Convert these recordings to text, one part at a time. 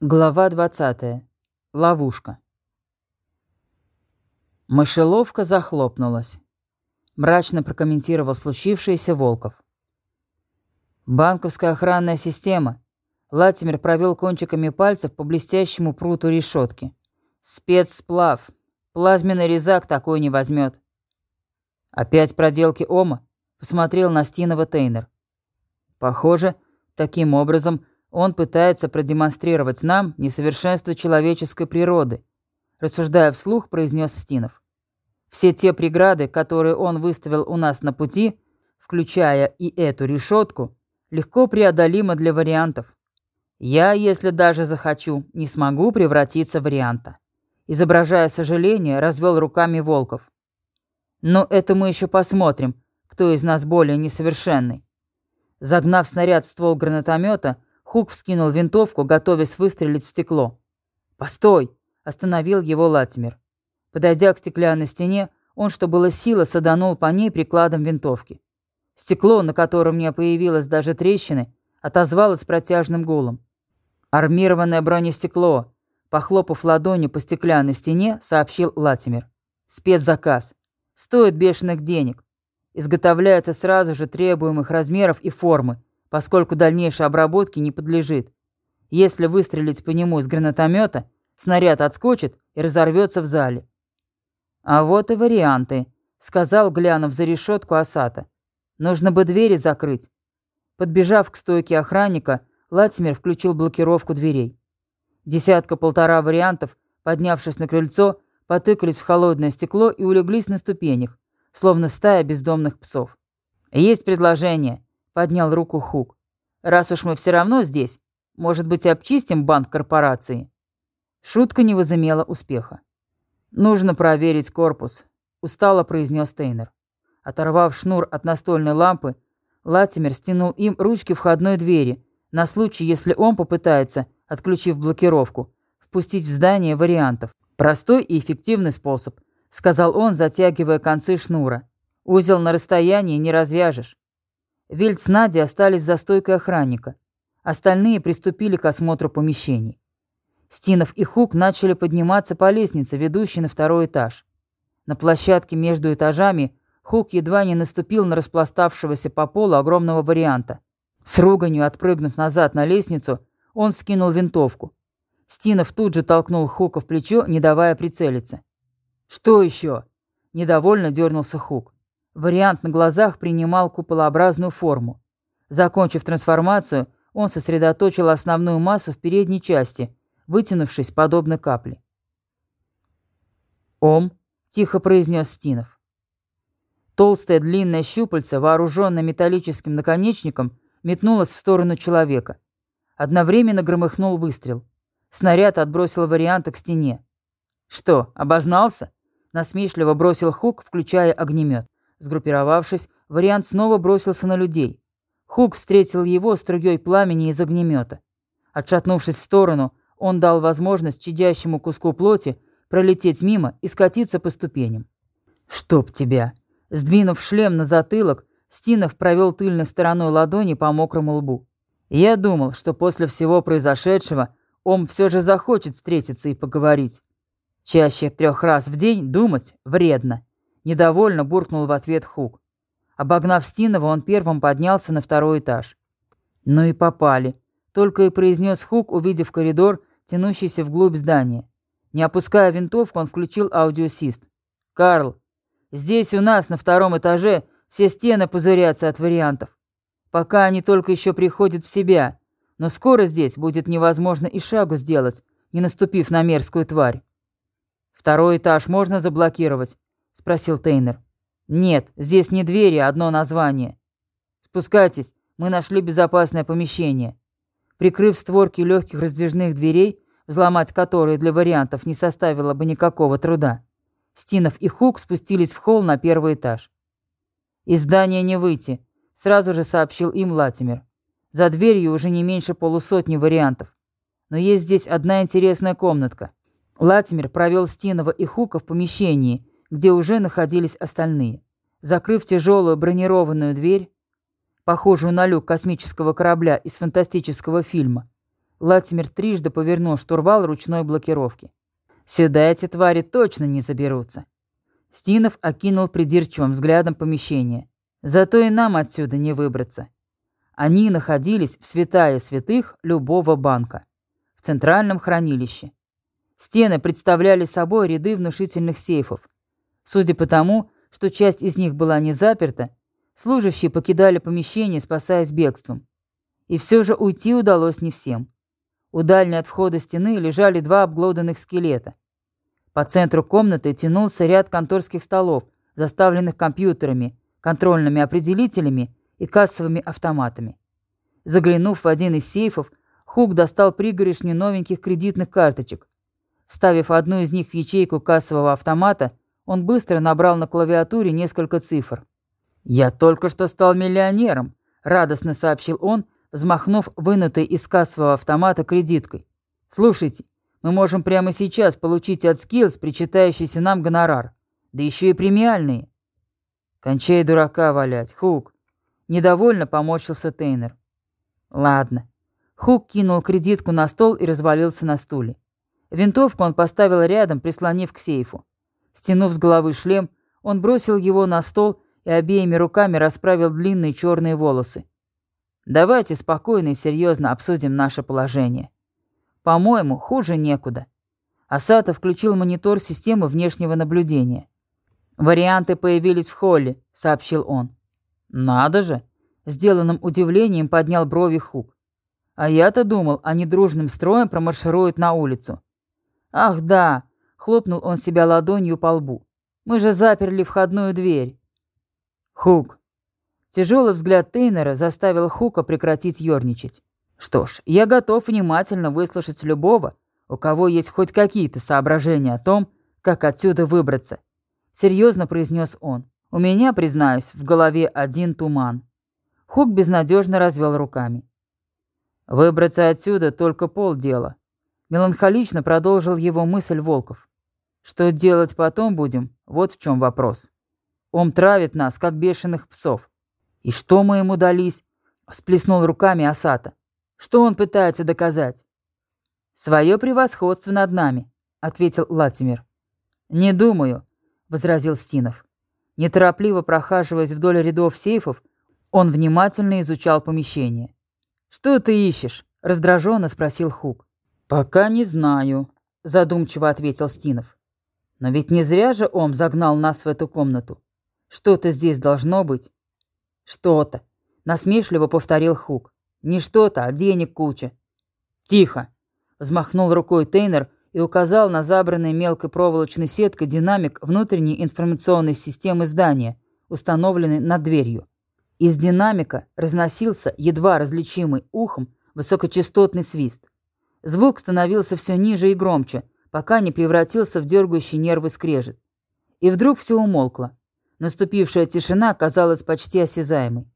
Глава 20. Ловушка. Мышеловка захлопнулась. Мрачно прокомментировал случившееся Волков. Банковская охранная система. Латимер провел кончиками пальцев по блестящему пруту решетки. Спецсплав. Плазменный резак такой не возьмет. Опять проделки Ома. Посмотрел на Стинова Тейнер. Похоже, таким образом он пытается продемонстрировать нам несовершенство человеческой природы, рассуждая вслух, произнес Стинов. Все те преграды, которые он выставил у нас на пути, включая и эту решетку, легко преодолимы для вариантов. Я, если даже захочу, не смогу превратиться в варианта. Изображая сожаление, развел руками Волков. Но это мы еще посмотрим, кто из нас более несовершенный. Загнав снаряд в ствол гранатомета, Хук вскинул винтовку, готовясь выстрелить в стекло. «Постой!» – остановил его Латимер. Подойдя к стеклянной стене, он, что было сила, саданул по ней прикладом винтовки. Стекло, на котором не появилось даже трещины, отозвалось протяжным гулом. «Армированное бронестекло!» Похлопав ладонью по стеклянной стене, сообщил Латимер. «Спецзаказ. Стоит бешеных денег. Изготовляется сразу же требуемых размеров и формы, поскольку дальнейшей обработке не подлежит. Если выстрелить по нему из гранатомета, снаряд отскочит и разорвется в зале. «А вот и варианты», — сказал, глянув за решетку Асата. «Нужно бы двери закрыть». Подбежав к стойке охранника, Латимер включил блокировку дверей. Десятка-полтора вариантов, поднявшись на крыльцо, потыкались в холодное стекло и улеглись на ступенях, словно стая бездомных псов. «Есть предложение», поднял руку Хук. «Раз уж мы все равно здесь, может быть, обчистим банк корпорации?» Шутка не возымела успеха. «Нужно проверить корпус», — устало произнес Тейнер. Оторвав шнур от настольной лампы, Латимер стянул им ручки входной двери на случай, если он попытается, отключив блокировку, впустить в здание вариантов. «Простой и эффективный способ», — сказал он, затягивая концы шнура. «Узел на расстоянии не развяжешь. Вильд с Надей остались за стойкой охранника. Остальные приступили к осмотру помещений. Стинов и Хук начали подниматься по лестнице, ведущей на второй этаж. На площадке между этажами Хук едва не наступил на распластавшегося по полу огромного варианта. С руганью отпрыгнув назад на лестницу, он скинул винтовку. Стинов тут же толкнул Хука в плечо, не давая прицелиться. «Что еще?» – недовольно дернулся Хук. Вариант на глазах принимал куполообразную форму. Закончив трансформацию, он сосредоточил основную массу в передней части, вытянувшись подобно капле. «Ом», — тихо произнес Стинов. Толстая длинная щупальца, вооруженная металлическим наконечником, метнулась в сторону человека. Одновременно громыхнул выстрел. Снаряд отбросил варианта к стене. «Что, обознался?» — насмешливо бросил Хук, включая огнемет. Сгруппировавшись, вариант снова бросился на людей. Хук встретил его струей пламени из огнемета. Отшатнувшись в сторону, он дал возможность чадящему куску плоти пролететь мимо и скатиться по ступеням. «Чтоб тебя!» Сдвинув шлем на затылок, Стинов провел тыльной стороной ладони по мокрому лбу. «Я думал, что после всего произошедшего он все же захочет встретиться и поговорить. Чаще трех раз в день думать вредно. Недовольно буркнул в ответ Хук. Обогнав Стинова, он первым поднялся на второй этаж. «Ну и попали», — только и произнес Хук, увидев коридор, тянущийся вглубь здания. Не опуская винтовку, он включил аудиосист. «Карл, здесь у нас на втором этаже все стены пузырятся от вариантов. Пока они только еще приходят в себя, но скоро здесь будет невозможно и шагу сделать, не наступив на мерзкую тварь. Второй этаж можно заблокировать, — спросил Тейнер. «Нет, здесь не двери, а одно название. Спускайтесь, мы нашли безопасное помещение». Прикрыв створки легких раздвижных дверей, взломать которые для вариантов не составило бы никакого труда, Стинов и Хук спустились в холл на первый этаж. «Из здания не выйти», — сразу же сообщил им Латимер. «За дверью уже не меньше полусотни вариантов. Но есть здесь одна интересная комнатка». Латимер провел Стинова и Хука в помещении, где уже находились остальные. Закрыв тяжелую бронированную дверь, похожую на люк космического корабля из фантастического фильма, Латимер трижды повернул штурвал ручной блокировки. «Сюда эти твари точно не заберутся». Стинов окинул придирчивым взглядом помещение. «Зато и нам отсюда не выбраться». Они находились в святая святых любого банка, в центральном хранилище. Стены представляли собой ряды внушительных сейфов. Судя по тому, что часть из них была не заперта, служащие покидали помещение, спасаясь бегством. И все же уйти удалось не всем. У дальней от входа стены лежали два обглоданных скелета. По центру комнаты тянулся ряд конторских столов, заставленных компьютерами, контрольными определителями и кассовыми автоматами. Заглянув в один из сейфов, Хук достал пригорешни новеньких кредитных карточек. Вставив одну из них в ячейку кассового автомата, он быстро набрал на клавиатуре несколько цифр. «Я только что стал миллионером», — радостно сообщил он, взмахнув вынутой из кассового автомата кредиткой. «Слушайте, мы можем прямо сейчас получить от Skills причитающийся нам гонорар. Да еще и премиальные». «Кончай дурака валять, Хук», Недовольно поморщился Тейнер. Ладно. Хук кинул кредитку на стол и развалился на стуле. Винтовку он поставил рядом, прислонив к сейфу. Стянув с головы шлем, он бросил его на стол и обеими руками расправил длинные черные волосы. Давайте спокойно и серьезно обсудим наше положение. По-моему, хуже некуда. Асата включил монитор системы внешнего наблюдения. «Варианты появились в холле», — сообщил он. «Надо же!» — сделанным удивлением поднял брови Хук. «А я-то думал, они дружным строем промаршируют на улицу». «Ах да!» — хлопнул он себя ладонью по лбу. «Мы же заперли входную дверь». «Хук!» Тяжелый взгляд Тейнера заставил Хука прекратить ерничать. «Что ж, я готов внимательно выслушать любого, у кого есть хоть какие-то соображения о том, как отсюда выбраться», — серьезно произнес он. У меня, признаюсь, в голове один туман. Хук безнадежно развел руками. Выбраться отсюда только полдела. Меланхолично продолжил его мысль Волков. Что делать потом будем, вот в чем вопрос. Он травит нас, как бешеных псов. И что мы ему дались? Сплеснул руками Асата. Что он пытается доказать? Свое превосходство над нами, ответил Латимер. Не думаю, возразил Стинов. Неторопливо прохаживаясь вдоль рядов сейфов, он внимательно изучал помещение. «Что ты ищешь?» – раздраженно спросил Хук. «Пока не знаю», – задумчиво ответил Стинов. «Но ведь не зря же он загнал нас в эту комнату. Что-то здесь должно быть». «Что-то», – насмешливо повторил Хук. «Не что-то, а денег куча». «Тихо!» – взмахнул рукой Тейнер и указал на забранный мелкой проволочной сеткой динамик внутренней информационной системы здания, установленный над дверью. Из динамика разносился едва различимый ухом высокочастотный свист. Звук становился все ниже и громче, пока не превратился в дергающий нервы скрежет. И вдруг все умолкло. Наступившая тишина казалась почти осязаемой.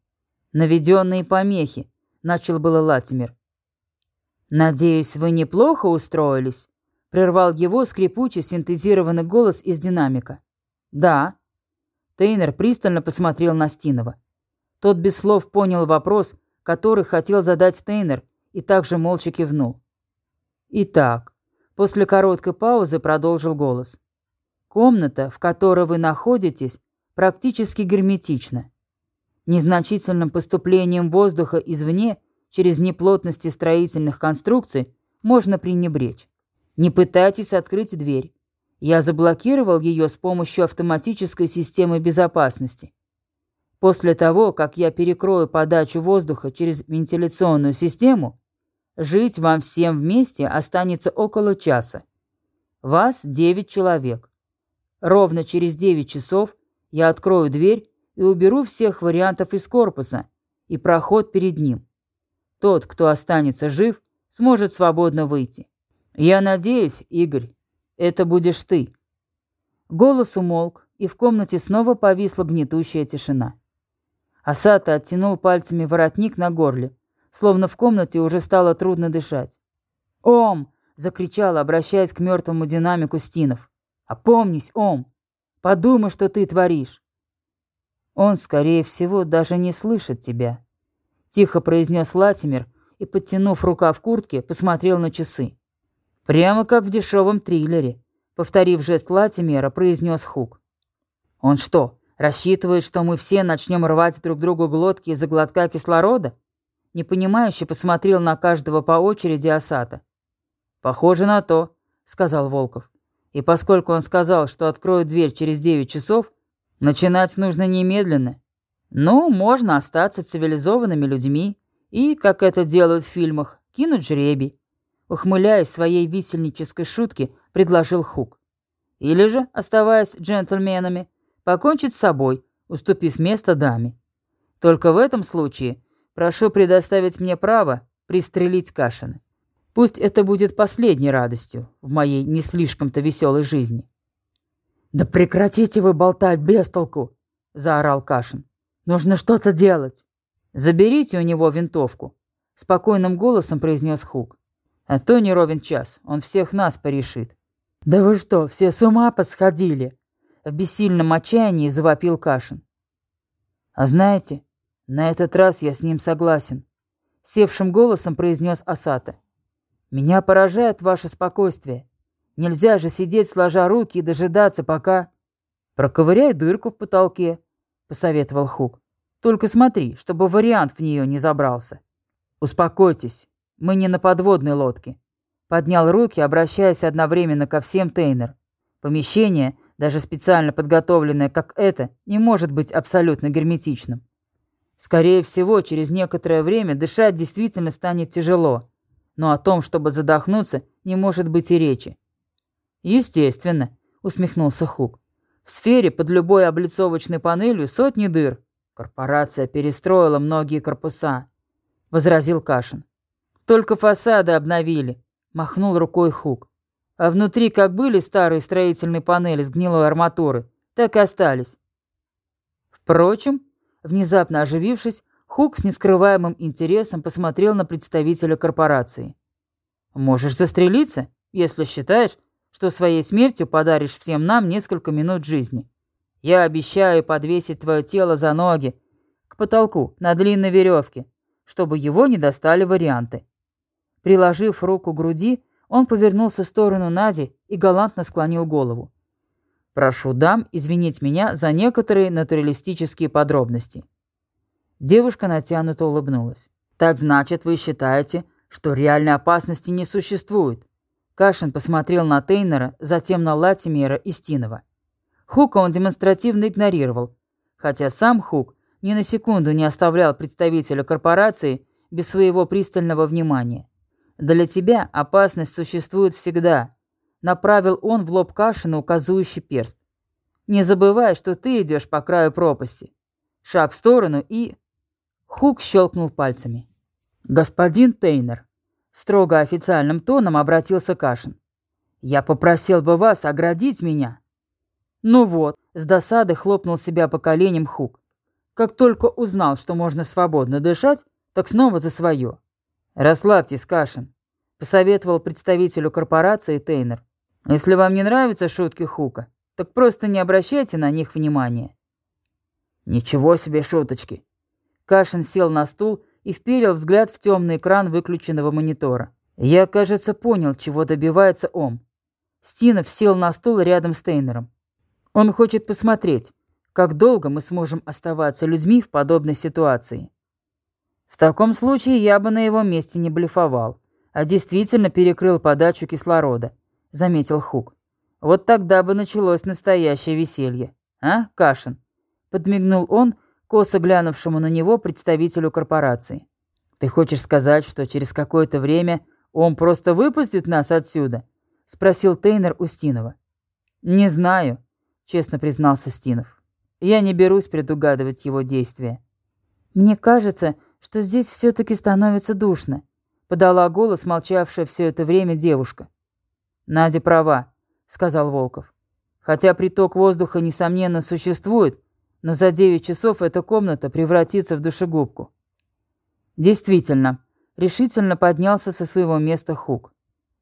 «Наведенные помехи», — начал было Латимер. «Надеюсь, вы неплохо устроились?» Прервал его скрипучий синтезированный голос из динамика. «Да». Тейнер пристально посмотрел на Стинова. Тот без слов понял вопрос, который хотел задать Тейнер, и также молча кивнул. «Итак», после короткой паузы продолжил голос. «Комната, в которой вы находитесь, практически герметична. Незначительным поступлением воздуха извне через неплотности строительных конструкций можно пренебречь. Не пытайтесь открыть дверь. Я заблокировал ее с помощью автоматической системы безопасности. После того, как я перекрою подачу воздуха через вентиляционную систему, жить вам всем вместе останется около часа. Вас 9 человек. Ровно через 9 часов я открою дверь и уберу всех вариантов из корпуса и проход перед ним. Тот, кто останется жив, сможет свободно выйти. «Я надеюсь, Игорь, это будешь ты». Голос умолк, и в комнате снова повисла гнетущая тишина. Асата оттянул пальцами воротник на горле, словно в комнате уже стало трудно дышать. «Ом!» — закричал, обращаясь к мертвому динамику Стинов. «Опомнись, Ом! Подумай, что ты творишь!» «Он, скорее всего, даже не слышит тебя», — тихо произнес Латимер, и, подтянув рука в куртке, посмотрел на часы. «Прямо как в дешевом триллере», — повторив жест Латимера, произнес Хук. «Он что, рассчитывает, что мы все начнем рвать друг другу глотки из-за глотка кислорода?» Непонимающе посмотрел на каждого по очереди Асата. «Похоже на то», — сказал Волков. «И поскольку он сказал, что откроет дверь через девять часов, начинать нужно немедленно. Ну, можно остаться цивилизованными людьми и, как это делают в фильмах, кинуть жребий. Ухмыляясь своей висельнической шутки, предложил Хук. Или же, оставаясь джентльменами, покончить с собой, уступив место даме. Только в этом случае прошу предоставить мне право пристрелить Кашина. Пусть это будет последней радостью в моей не слишком-то веселой жизни. «Да прекратите вы болтать без толку!» — заорал Кашин. «Нужно что-то делать!» «Заберите у него винтовку», — спокойным голосом произнес Хук. «А то не ровен час, он всех нас порешит». «Да вы что, все с ума посходили?» В бессильном отчаянии завопил Кашин. «А знаете, на этот раз я с ним согласен», — севшим голосом произнес Асата. «Меня поражает ваше спокойствие. Нельзя же сидеть сложа руки и дожидаться, пока...» «Проковыряй дырку в потолке», — посоветовал Хук. Только смотри, чтобы вариант в нее не забрался. Успокойтесь, мы не на подводной лодке. Поднял руки, обращаясь одновременно ко всем Тейнер. Помещение, даже специально подготовленное как это, не может быть абсолютно герметичным. Скорее всего, через некоторое время дышать действительно станет тяжело, но о том, чтобы задохнуться, не может быть и речи. «Естественно», — усмехнулся Хук. «В сфере под любой облицовочной панелью сотни дыр, Корпорация перестроила многие корпуса, возразил Кашин. Только фасады обновили, махнул рукой Хук. А внутри как были старые строительные панели с гнилой арматуры, так и остались. Впрочем, внезапно оживившись, Хук с нескрываемым интересом посмотрел на представителя корпорации. «Можешь застрелиться, если считаешь, что своей смертью подаришь всем нам несколько минут жизни. Я обещаю подвесить твое тело за ноги к потолку на длинной веревке, чтобы его не достали варианты. Приложив руку к груди, он повернулся в сторону Нади и галантно склонил голову. «Прошу дам извинить меня за некоторые натуралистические подробности». Девушка натянуто улыбнулась. «Так значит, вы считаете, что реальной опасности не существует?» Кашин посмотрел на Тейнера, затем на Латимера и Стинова. Хука он демонстративно игнорировал, хотя сам Хук ни на секунду не оставлял представителя корпорации без своего пристального внимания. «Для тебя опасность существует всегда», — направил он в лоб Кашина указующий перст. «Не забывай, что ты идешь по краю пропасти. Шаг в сторону и...» Хук щелкнул пальцами. «Господин Тейнер», — строго официальным тоном обратился Кашин. «Я попросил бы вас оградить меня ну вот, с досады хлопнул себя по коленям Хук. Как только узнал, что можно свободно дышать, так снова за свое. «Расслабьтесь, Кашин», — посоветовал представителю корпорации Тейнер. «Если вам не нравятся шутки Хука, так просто не обращайте на них внимания». «Ничего себе шуточки!» Кашин сел на стул и вперил взгляд в темный экран выключенного монитора. «Я, кажется, понял, чего добивается Ом». Стинов сел на стул рядом с Тейнером. Он хочет посмотреть, как долго мы сможем оставаться людьми в подобной ситуации. В таком случае я бы на его месте не блефовал, а действительно перекрыл подачу кислорода, заметил Хук. Вот тогда бы началось настоящее веселье. А, Кашин? Подмигнул он, косо глянувшему на него представителю корпорации. Ты хочешь сказать, что через какое-то время он просто выпустит нас отсюда? Спросил Тейнер Устинова. Не знаю, честно признался Стинов. Я не берусь предугадывать его действия. Мне кажется, что здесь все-таки становится душно, подала голос молчавшая все это время девушка. Надя права, сказал Волков. Хотя приток воздуха, несомненно, существует, но за девять часов эта комната превратится в душегубку. Действительно, решительно поднялся со своего места Хук.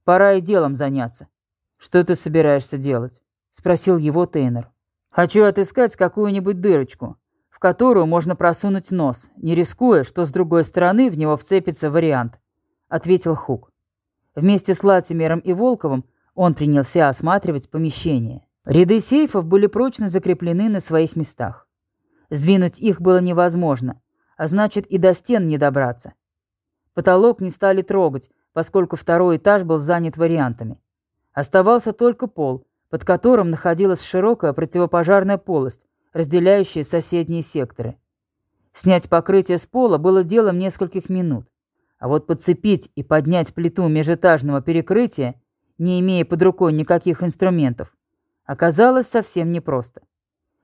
Пора и делом заняться. Что ты собираешься делать? — спросил его Тейнер. «Хочу отыскать какую-нибудь дырочку, в которую можно просунуть нос, не рискуя, что с другой стороны в него вцепится вариант», ответил Хук. Вместе с Латимером и Волковым он принялся осматривать помещение. Ряды сейфов были прочно закреплены на своих местах. Сдвинуть их было невозможно, а значит и до стен не добраться. Потолок не стали трогать, поскольку второй этаж был занят вариантами. Оставался только пол, под которым находилась широкая противопожарная полость, разделяющая соседние секторы. Снять покрытие с пола было делом нескольких минут, а вот подцепить и поднять плиту межэтажного перекрытия, не имея под рукой никаких инструментов, оказалось совсем непросто.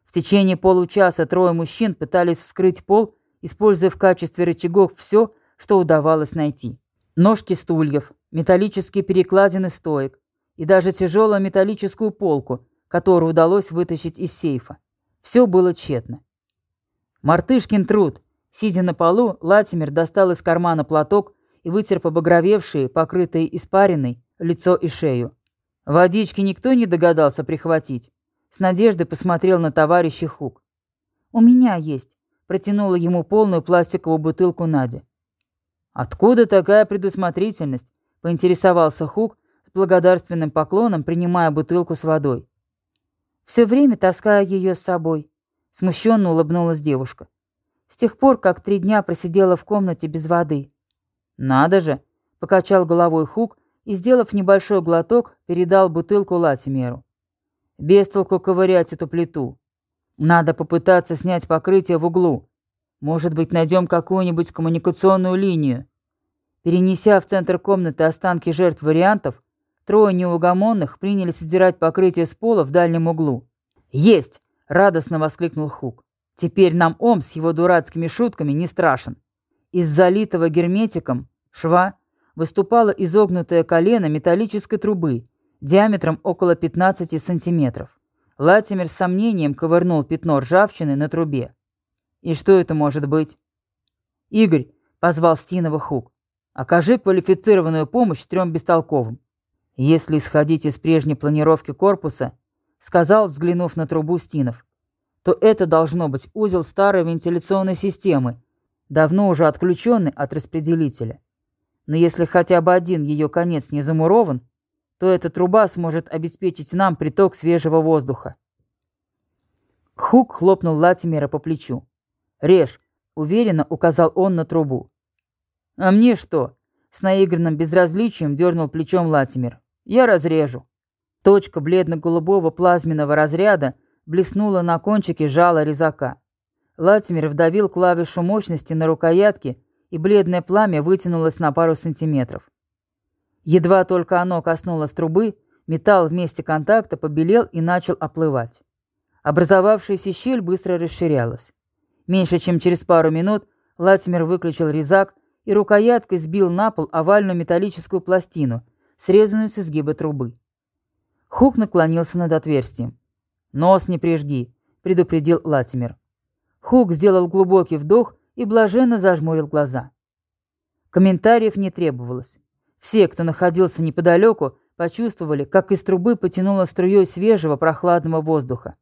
В течение получаса трое мужчин пытались вскрыть пол, используя в качестве рычагов все, что удавалось найти. Ножки стульев, металлические перекладины стоек и даже тяжелую металлическую полку, которую удалось вытащить из сейфа. Все было тщетно. Мартышкин труд. Сидя на полу, Латимер достал из кармана платок и вытер побагровевшие, покрытые испариной, лицо и шею. Водички никто не догадался прихватить. С надеждой посмотрел на товарища Хук. «У меня есть», — протянула ему полную пластиковую бутылку Надя. «Откуда такая предусмотрительность?» — поинтересовался Хук с благодарственным поклоном, принимая бутылку с водой. Все время таскаю ее с собой. Смущенно улыбнулась девушка. С тех пор, как три дня просидела в комнате без воды. Надо же, покачал головой Хук и, сделав небольшой глоток, передал бутылку Латимеру. Без толку ковырять эту плиту. Надо попытаться снять покрытие в углу. Может быть, найдем какую-нибудь коммуникационную линию. Перенеся в центр комнаты останки жертв вариантов, Трое неугомонных принялись сдирать покрытие с пола в дальнем углу. «Есть!» — радостно воскликнул Хук. «Теперь нам Ом с его дурацкими шутками не страшен». Из залитого герметиком шва выступало изогнутое колено металлической трубы диаметром около 15 сантиметров. Латимер с сомнением ковырнул пятно ржавчины на трубе. «И что это может быть?» «Игорь», — позвал Стинова Хук, — «окажи квалифицированную помощь трем бестолковым. Если исходить из прежней планировки корпуса, сказал, взглянув на трубу Стинов, то это должно быть узел старой вентиляционной системы, давно уже отключенный от распределителя. Но если хотя бы один ее конец не замурован, то эта труба сможет обеспечить нам приток свежего воздуха. Хук хлопнул Латимера по плечу. «Режь», — уверенно указал он на трубу. «А мне что?» — с наигранным безразличием дернул плечом Латимер. Я разрежу. Точка бледно-голубого плазменного разряда блеснула на кончике жала резака. Латимер вдавил клавишу мощности на рукоятке, и бледное пламя вытянулось на пару сантиметров. Едва только оно коснулось трубы, металл в месте контакта побелел и начал оплывать. Образовавшаяся щель быстро расширялась. Меньше чем через пару минут Латимер выключил резак и рукояткой сбил на пол овальную металлическую пластину – срезанную с изгиба трубы. Хук наклонился над отверстием. «Нос не прижги», — предупредил Латимер. Хук сделал глубокий вдох и блаженно зажмурил глаза. Комментариев не требовалось. Все, кто находился неподалеку, почувствовали, как из трубы потянуло струей свежего прохладного воздуха.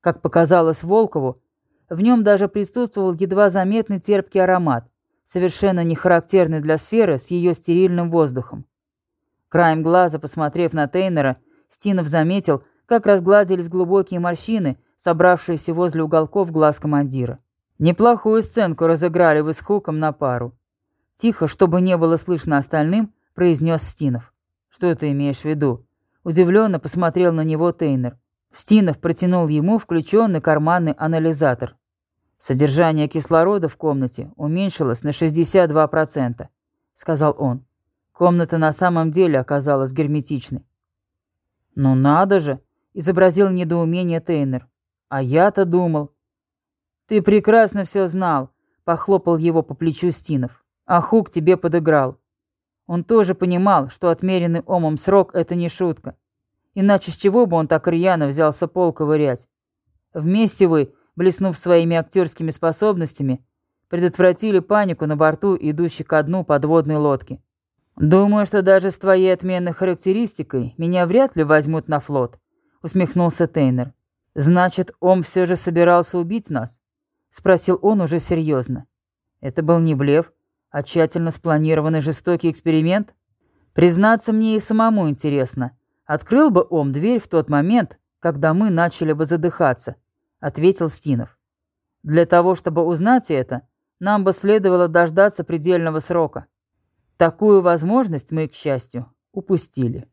Как показалось Волкову, в нем даже присутствовал едва заметный терпкий аромат, совершенно не характерный для сферы с ее стерильным воздухом. Краем глаза, посмотрев на Тейнера, Стинов заметил, как разгладились глубокие морщины, собравшиеся возле уголков глаз командира. Неплохую сценку разыграли вы с Хуком на пару. Тихо, чтобы не было слышно остальным, произнес Стинов. «Что ты имеешь в виду?» Удивленно посмотрел на него Тейнер. Стинов протянул ему включенный карманный анализатор. «Содержание кислорода в комнате уменьшилось на 62%, — сказал он. Комната на самом деле оказалась герметичной. «Ну надо же!» — изобразил недоумение Тейнер. «А я-то думал...» «Ты прекрасно все знал», — похлопал его по плечу Стинов. «А Хук тебе подыграл. Он тоже понимал, что отмеренный омом срок — это не шутка. Иначе с чего бы он так рьяно взялся пол ковырять? Вместе вы, блеснув своими актерскими способностями, предотвратили панику на борту идущей ко дну подводной лодки. «Думаю, что даже с твоей отменной характеристикой меня вряд ли возьмут на флот», — усмехнулся Тейнер. «Значит, он все же собирался убить нас?» — спросил он уже серьезно. Это был не блеф. А тщательно спланированный жестокий эксперимент? Признаться мне и самому интересно. Открыл бы Ом дверь в тот момент, когда мы начали бы задыхаться, ответил Стинов. Для того, чтобы узнать это, нам бы следовало дождаться предельного срока. Такую возможность мы, к счастью, упустили.